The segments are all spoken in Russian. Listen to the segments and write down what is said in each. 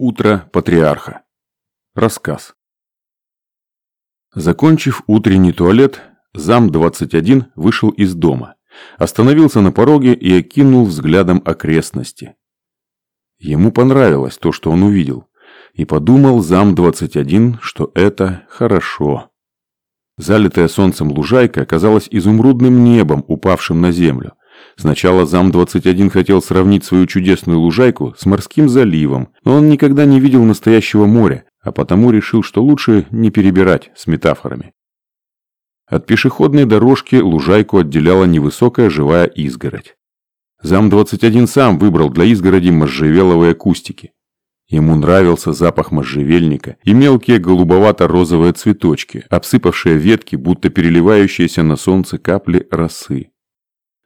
Утро патриарха. Рассказ. Закончив утренний туалет, зам 21 вышел из дома, остановился на пороге и окинул взглядом окрестности. Ему понравилось то, что он увидел, и подумал зам 21, что это хорошо. Залитая солнцем лужайка оказалась изумрудным небом, упавшим на землю – Сначала зам-21 хотел сравнить свою чудесную лужайку с морским заливом, но он никогда не видел настоящего моря, а потому решил, что лучше не перебирать с метафорами. От пешеходной дорожки лужайку отделяла невысокая живая изгородь. Зам-21 сам выбрал для изгороди можжевеловые кустики. Ему нравился запах можжевельника и мелкие голубовато-розовые цветочки, обсыпавшие ветки, будто переливающиеся на солнце капли росы.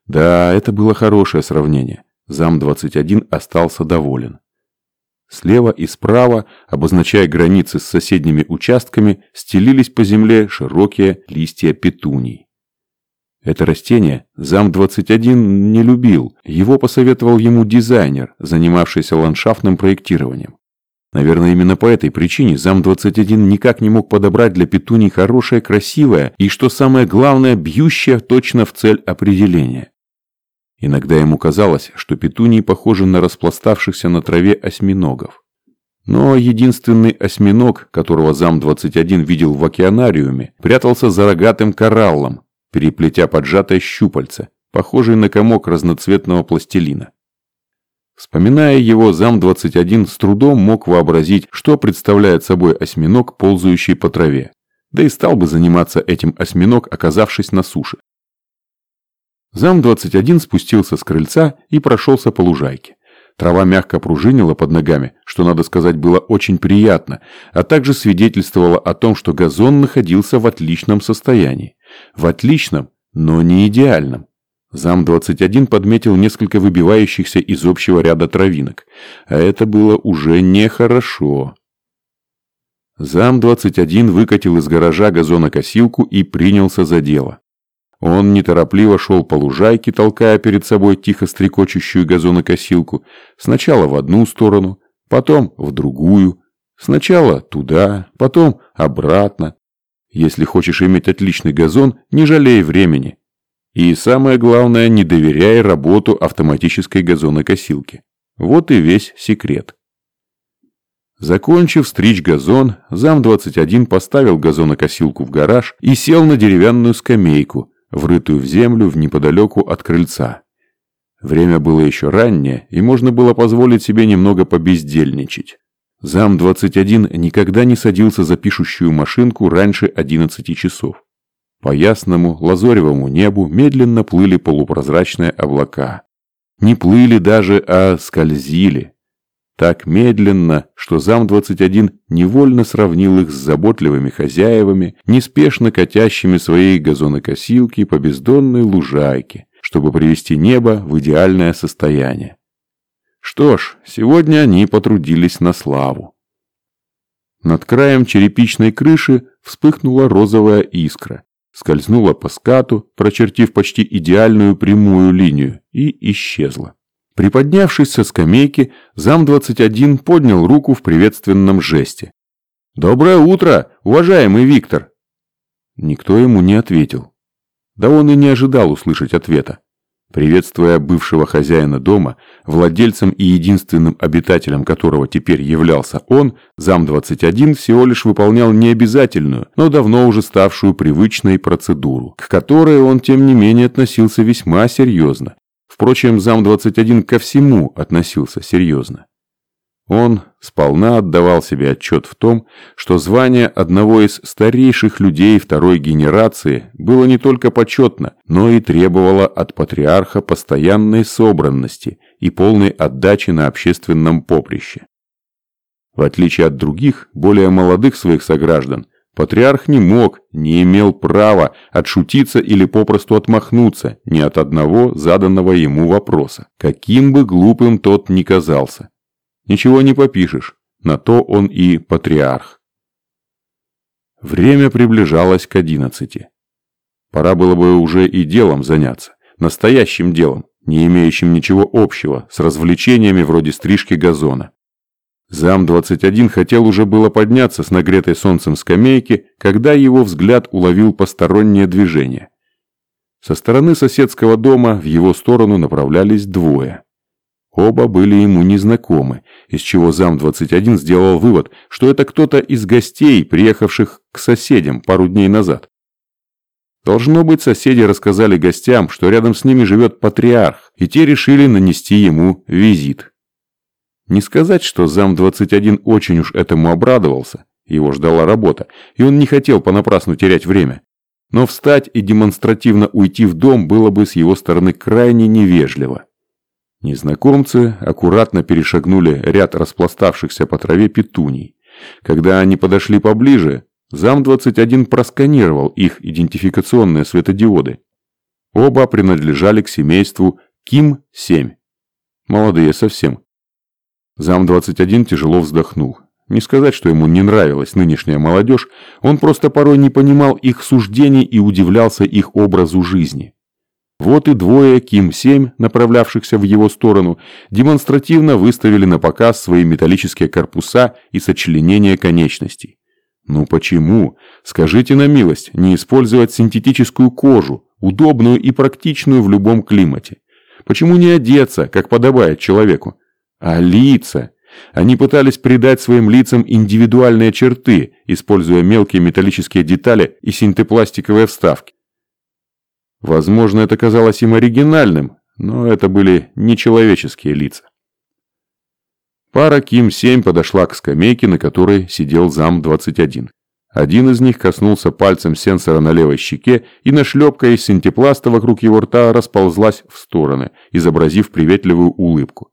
Да, это было хорошее сравнение. Зам-21 остался доволен. Слева и справа, обозначая границы с соседними участками, стелились по земле широкие листья петуний. Это растение зам-21 не любил, его посоветовал ему дизайнер, занимавшийся ландшафтным проектированием. Наверное, именно по этой причине зам-21 никак не мог подобрать для петуний хорошее, красивое и, что самое главное, бьющее точно в цель определение. Иногда ему казалось, что петунии похожи на распластавшихся на траве осьминогов. Но единственный осьминог, которого зам-21 видел в океанариуме, прятался за рогатым кораллом, переплетя поджатое щупальце, похожий на комок разноцветного пластилина. Вспоминая его, зам-21 с трудом мог вообразить, что представляет собой осьминог, ползающий по траве. Да и стал бы заниматься этим осьминог, оказавшись на суше. Зам-21 спустился с крыльца и прошелся по лужайке. Трава мягко пружинила под ногами, что, надо сказать, было очень приятно, а также свидетельствовало о том, что газон находился в отличном состоянии. В отличном, но не идеальном. Зам-21 подметил несколько выбивающихся из общего ряда травинок, а это было уже нехорошо. Зам-21 выкатил из гаража газонокосилку и принялся за дело. Он неторопливо шел по лужайке, толкая перед собой тихо стрекочущую газонокосилку, сначала в одну сторону, потом в другую, сначала туда, потом обратно. Если хочешь иметь отличный газон, не жалей времени. И самое главное, не доверяй работу автоматической газонокосилки. Вот и весь секрет. Закончив стричь газон, зам-21 поставил газонокосилку в гараж и сел на деревянную скамейку – врытую в землю в неподалеку от крыльца. Время было еще раннее, и можно было позволить себе немного побездельничать. Зам-21 никогда не садился за пишущую машинку раньше 11 часов. По ясному, лазоревому небу медленно плыли полупрозрачные облака. Не плыли даже, а скользили. Так медленно, что зам-21 невольно сравнил их с заботливыми хозяевами, неспешно катящими свои газонокосилки по бездонной лужайке, чтобы привести небо в идеальное состояние. Что ж, сегодня они потрудились на славу. Над краем черепичной крыши вспыхнула розовая искра, скользнула по скату, прочертив почти идеальную прямую линию, и исчезла. Приподнявшись со скамейки, зам-21 поднял руку в приветственном жесте. «Доброе утро, уважаемый Виктор!» Никто ему не ответил. Да он и не ожидал услышать ответа. Приветствуя бывшего хозяина дома, владельцем и единственным обитателем которого теперь являлся он, зам-21 всего лишь выполнял необязательную, но давно уже ставшую привычной процедуру, к которой он тем не менее относился весьма серьезно Впрочем, зам-21 ко всему относился серьезно. Он сполна отдавал себе отчет в том, что звание одного из старейших людей второй генерации было не только почетно, но и требовало от патриарха постоянной собранности и полной отдачи на общественном поприще. В отличие от других, более молодых своих сограждан, Патриарх не мог, не имел права отшутиться или попросту отмахнуться ни от одного заданного ему вопроса, каким бы глупым тот ни казался. Ничего не попишешь, на то он и патриарх. Время приближалось к одиннадцати. Пора было бы уже и делом заняться, настоящим делом, не имеющим ничего общего с развлечениями вроде стрижки газона. Зам-21 хотел уже было подняться с нагретой солнцем скамейки, когда его взгляд уловил постороннее движение. Со стороны соседского дома в его сторону направлялись двое. Оба были ему незнакомы, из чего зам-21 сделал вывод, что это кто-то из гостей, приехавших к соседям пару дней назад. Должно быть, соседи рассказали гостям, что рядом с ними живет патриарх, и те решили нанести ему визит. Не сказать, что зам-21 очень уж этому обрадовался, его ждала работа, и он не хотел понапрасну терять время. Но встать и демонстративно уйти в дом было бы с его стороны крайне невежливо. Незнакомцы аккуратно перешагнули ряд распластавшихся по траве петуний. Когда они подошли поближе, зам-21 просканировал их идентификационные светодиоды. Оба принадлежали к семейству Ким-7. Молодые совсем. Зам-21 тяжело вздохнул. Не сказать, что ему не нравилась нынешняя молодежь, он просто порой не понимал их суждений и удивлялся их образу жизни. Вот и двое Ким-7, направлявшихся в его сторону, демонстративно выставили на показ свои металлические корпуса и сочленения конечностей. Ну почему, скажите на милость, не использовать синтетическую кожу, удобную и практичную в любом климате? Почему не одеться, как подобает человеку? А лица? Они пытались придать своим лицам индивидуальные черты, используя мелкие металлические детали и синтепластиковые вставки. Возможно, это казалось им оригинальным, но это были нечеловеческие лица. Пара Ким-7 подошла к скамейке, на которой сидел зам-21. Один из них коснулся пальцем сенсора на левой щеке, и нашлепка из синтепласта вокруг его рта расползлась в стороны, изобразив приветливую улыбку.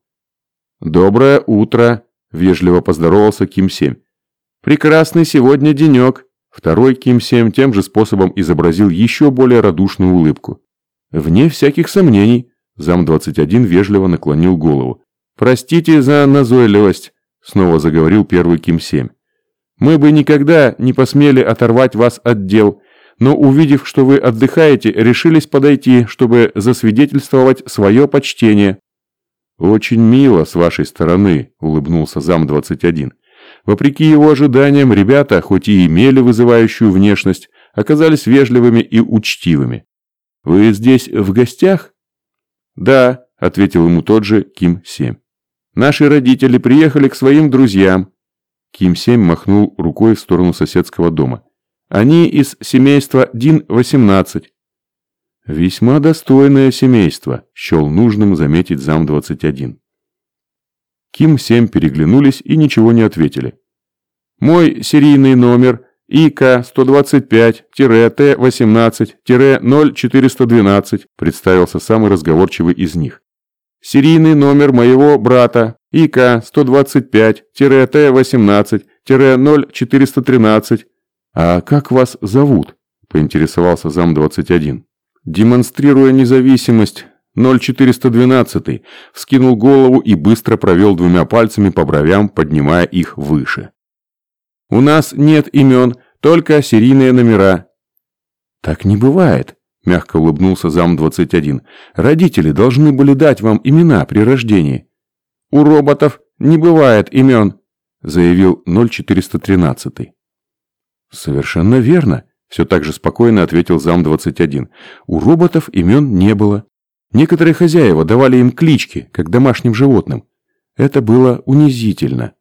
«Доброе утро!» – вежливо поздоровался Ким-7. «Прекрасный сегодня денек!» Второй Ким-7 тем же способом изобразил еще более радушную улыбку. «Вне всяких сомнений!» – зам-21 вежливо наклонил голову. «Простите за назойливость!» – снова заговорил первый Ким-7. «Мы бы никогда не посмели оторвать вас от дел, но увидев, что вы отдыхаете, решились подойти, чтобы засвидетельствовать свое почтение». «Очень мило с вашей стороны», – улыбнулся зам-21. Вопреки его ожиданиям, ребята, хоть и имели вызывающую внешность, оказались вежливыми и учтивыми. «Вы здесь в гостях?» «Да», – ответил ему тот же Ким-7. «Наши родители приехали к своим друзьям». Ким-7 махнул рукой в сторону соседского дома. «Они из семейства Дин-18. «Весьма достойное семейство», – счел нужным заметить зам-21. Ким-7 переглянулись и ничего не ответили. «Мой серийный номер ИК-125-Т-18-0412», представился самый разговорчивый из них. «Серийный номер моего брата ИК-125-Т-18-0413». «А как вас зовут?» – поинтересовался зам-21 демонстрируя независимость, 0412 вскинул голову и быстро провел двумя пальцами по бровям, поднимая их выше. «У нас нет имен, только серийные номера». «Так не бывает», – мягко улыбнулся зам-21. «Родители должны были дать вам имена при рождении». «У роботов не бывает имен», – заявил 0413. «Совершенно верно», все так же спокойно ответил зам-21. У роботов имен не было. Некоторые хозяева давали им клички, как домашним животным. Это было унизительно.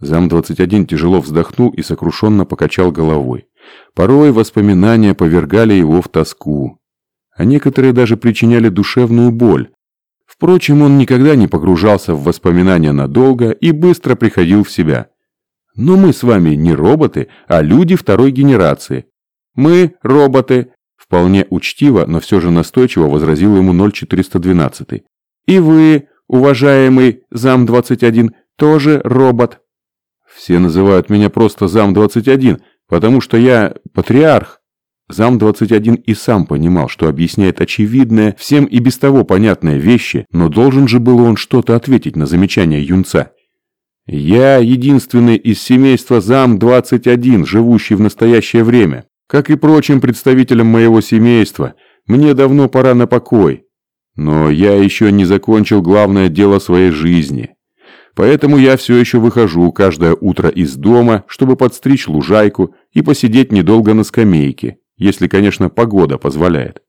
Зам-21 тяжело вздохнул и сокрушенно покачал головой. Порой воспоминания повергали его в тоску. А некоторые даже причиняли душевную боль. Впрочем, он никогда не погружался в воспоминания надолго и быстро приходил в себя. Но мы с вами не роботы, а люди второй генерации. «Мы – роботы», – вполне учтиво, но все же настойчиво возразил ему 0412. «И вы, уважаемый зам-21, тоже робот». «Все называют меня просто зам-21, потому что я патриарх». Зам-21 и сам понимал, что объясняет очевидное, всем и без того понятные вещи, но должен же был он что-то ответить на замечание юнца. «Я единственный из семейства Зам-21, живущий в настоящее время. Как и прочим представителям моего семейства, мне давно пора на покой. Но я еще не закончил главное дело своей жизни. Поэтому я все еще выхожу каждое утро из дома, чтобы подстричь лужайку и посидеть недолго на скамейке, если, конечно, погода позволяет.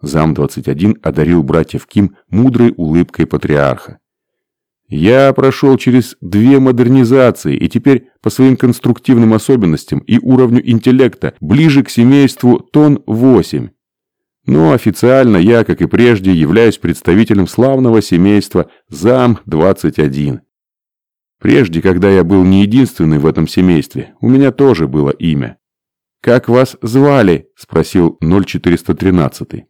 Зам-21 одарил братьев Ким мудрой улыбкой патриарха. Я прошел через две модернизации и теперь по своим конструктивным особенностям и уровню интеллекта ближе к семейству Тон-8. Но официально я, как и прежде, являюсь представителем славного семейства Зам-21. Прежде, когда я был не единственный в этом семействе, у меня тоже было имя. «Как вас звали?» – спросил 0413.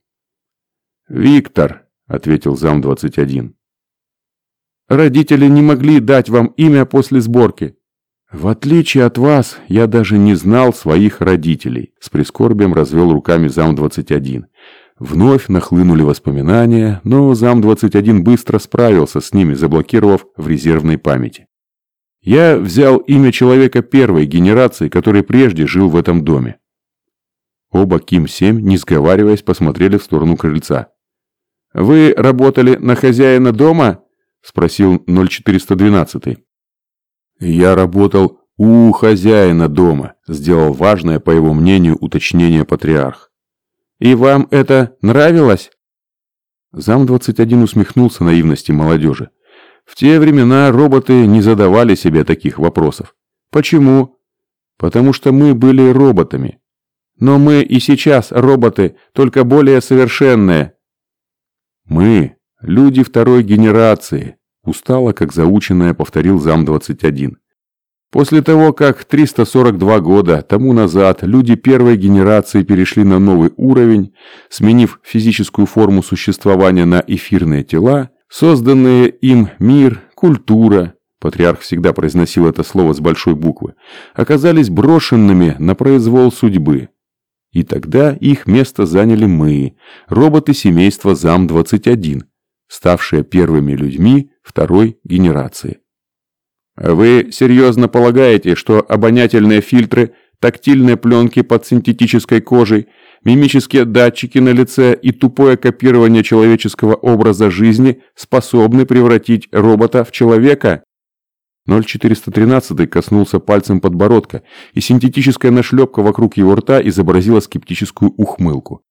«Виктор», – ответил Зам-21. Родители не могли дать вам имя после сборки. В отличие от вас, я даже не знал своих родителей. С прискорбием развел руками зам-21. Вновь нахлынули воспоминания, но зам-21 быстро справился с ними, заблокировав в резервной памяти. Я взял имя человека первой генерации, который прежде жил в этом доме. Оба Ким-7, не сговариваясь, посмотрели в сторону крыльца. «Вы работали на хозяина дома?» – спросил 0412. «Я работал у хозяина дома», – сделал важное, по его мнению, уточнение патриарх. «И вам это нравилось?» Зам-21 усмехнулся наивности молодежи. В те времена роботы не задавали себе таких вопросов. Почему? Потому что мы были роботами. Но мы и сейчас роботы, только более совершенные. Мы Люди второй генерации, устало, как заученное, повторил зам-21. После того, как 342 года тому назад люди первой генерации перешли на новый уровень, сменив физическую форму существования на эфирные тела, созданные им мир, культура, патриарх всегда произносил это слово с большой буквы, оказались брошенными на произвол судьбы. И тогда их место заняли мы, роботы семейства ЗАМ-21, ставшие первыми людьми второй генерации. Вы серьезно полагаете, что обонятельные фильтры, тактильные пленки под синтетической кожей, мимические датчики на лице и тупое копирование человеческого образа жизни способны превратить робота в человека? 0413 коснулся пальцем подбородка, и синтетическая нашлепка вокруг его рта изобразила скептическую ухмылку.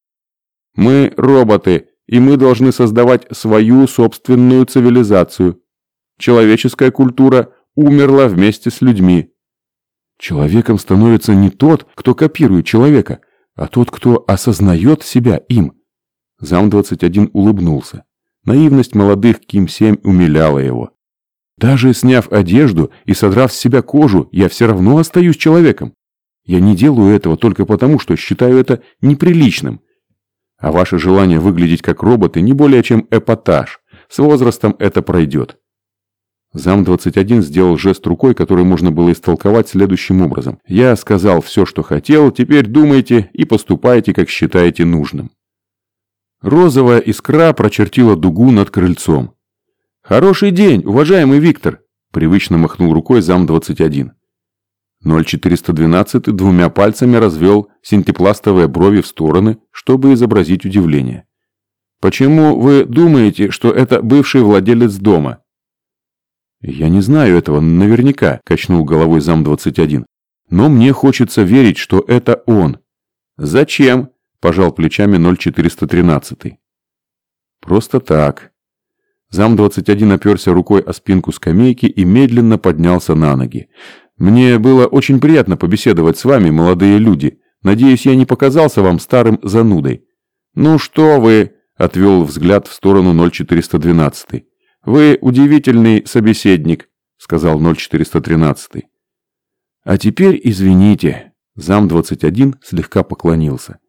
«Мы роботы, и мы должны создавать свою собственную цивилизацию. Человеческая культура умерла вместе с людьми. Человеком становится не тот, кто копирует человека, а тот, кто осознает себя им. Зам-21 улыбнулся. Наивность молодых Ким-7 умиляла его. Даже сняв одежду и содрав с себя кожу, я все равно остаюсь человеком. Я не делаю этого только потому, что считаю это неприличным – а ваше желание выглядеть как роботы не более чем эпатаж. С возрастом это пройдет. Зам-21 сделал жест рукой, который можно было истолковать следующим образом. «Я сказал все, что хотел, теперь думайте и поступайте, как считаете нужным». Розовая искра прочертила дугу над крыльцом. «Хороший день, уважаемый Виктор!» – привычно махнул рукой зам-21. 0412 двумя пальцами развел синтепластовые брови в стороны, чтобы изобразить удивление. «Почему вы думаете, что это бывший владелец дома?» «Я не знаю этого наверняка», – качнул головой зам-21. «Но мне хочется верить, что это он». «Зачем?» – пожал плечами 0413. «Просто так». Зам-21 оперся рукой о спинку скамейки и медленно поднялся на ноги. Мне было очень приятно побеседовать с вами, молодые люди. Надеюсь, я не показался вам старым занудой. Ну что вы, отвел взгляд в сторону 0412. Вы удивительный собеседник, сказал 0413. А теперь извините. Зам 21 слегка поклонился.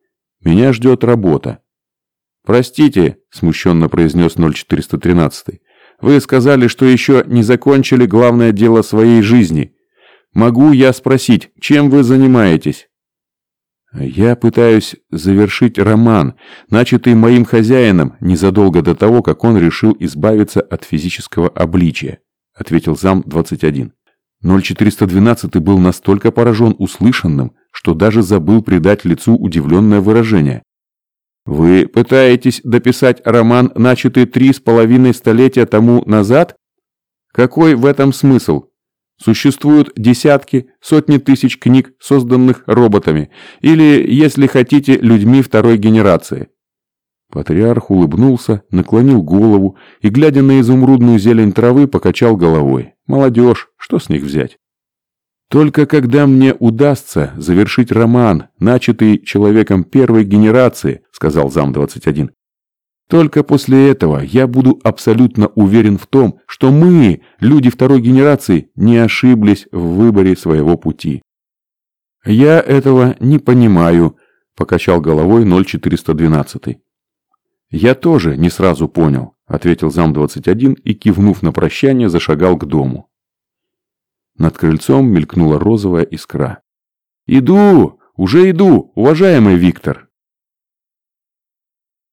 Меня ждет работа. «Простите», – смущенно произнес 0413. «Вы сказали, что еще не закончили главное дело своей жизни. Могу я спросить, чем вы занимаетесь?» «Я пытаюсь завершить роман, начатый моим хозяином незадолго до того, как он решил избавиться от физического обличия», ответил зам 21. 0412 был настолько поражен услышанным, что даже забыл придать лицу удивленное выражение. «Вы пытаетесь дописать роман, начатый три с половиной столетия тому назад?» Какой в этом смысл? Существуют десятки, сотни тысяч книг, созданных роботами, или, если хотите, людьми второй генерации. Патриарх улыбнулся, наклонил голову и, глядя на изумрудную зелень травы, покачал головой. Молодежь, что с них взять? Только когда мне удастся завершить роман, начатый человеком первой генерации, сказал зам 21, только после этого я буду абсолютно уверен в том, что мы, люди второй генерации, не ошиблись в выборе своего пути. Я этого не понимаю, покачал головой 0412. Я тоже не сразу понял, ответил зам 21 и, кивнув на прощание, зашагал к дому. Над крыльцом мелькнула розовая искра. «Иду! Уже иду, уважаемый Виктор!»